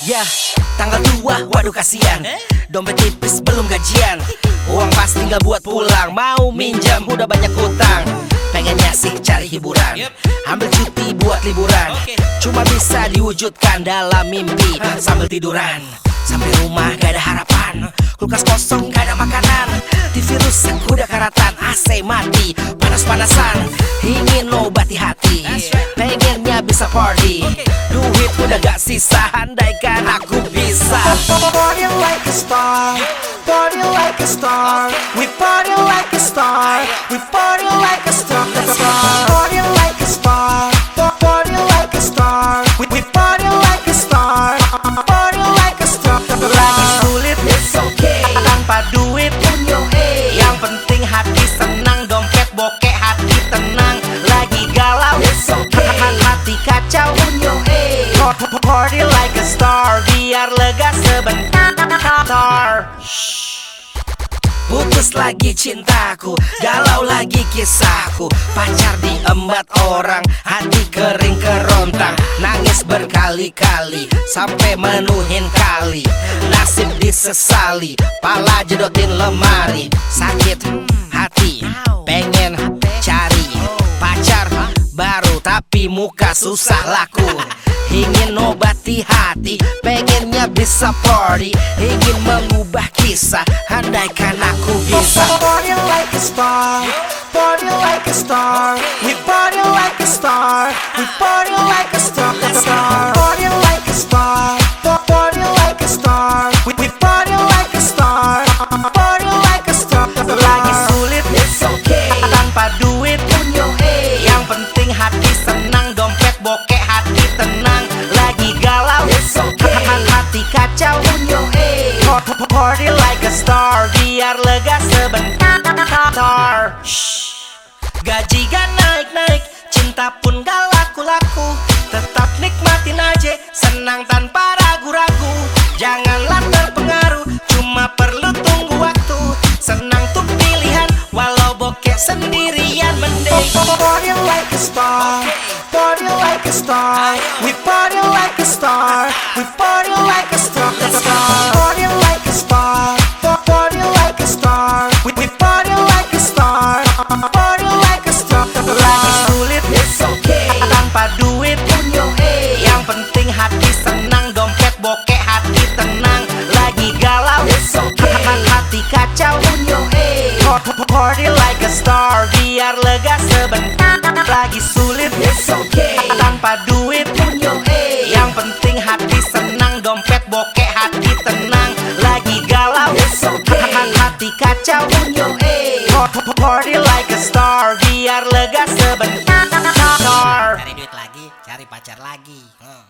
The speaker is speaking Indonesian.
Ya, tanggal tua, waduh kasihan. Dompet tipis belum gajian. Uang pasti nggak buat pulang. Mau minjam udah banyak utang Pengennya sih cari hiburan. Ambil cuti buat liburan. Cuma bisa diwujudkan dalam mimpi. Sambil tiduran Sampai rumah gak ada harapan. Kulkas kosong gak ada makanan. TV rusak udah karatan. AC mati Panas-panasan. Ingin obati hati Pengennya bisa party Duit udah gak sisa Andaikan aku bisa Party like a star, party like a star. We party like a star, we party like a star. Party like a star. We party like a star. Lagi sulit it's okay Tanpa duit punya eh Yang penting hati senang Dompet bokeh hati tenang Lagi galau it's okay Hati kacau. Punya eh Party like a star. Biar lega sebentar. Putus lagi cintaku Galau lagi kisahku. Pacar diembat orang Hati kering kerontang. Nangis berkali-kali Sampai menuhin kali. Nasib disesali Pala jedotin lemari. Sakit hati Tapi muka susah laku? Ingin obati hati Pengennya bisa party. Ingin mengubah kisah Andaikan aku bisa. Party like a star, party like a star. We party like a star, we tenang Lagi galau. It's okay. Hati kacau. Eh Party like a star. Biar lega sebentar. Shh. Gaji gak naik-naik Cinta pun gak laku-laku. Tetap nikmatin aja Senang tanpa a star. We party like a star, we party like a star. Party like a star, party like a star. We party like a star, party like a star. Lagi sulit it's okay. Tanpa duit punya eh Yang penting hati senang Dompet bokeh hati tenang. Lagi galau it's okay. Hati kacau punya eh Party like a star. Biar lega sebentar. Lagi sulit it's okay Tanpa duit punya eh. Yang penting hati senang Dompet bokeh hati tenang. Lagi galau it's okay. Hati kacau punya eh. Party like a star Biar lega sebentar. Cari duit lagi, cari pacar lagi. Hmm.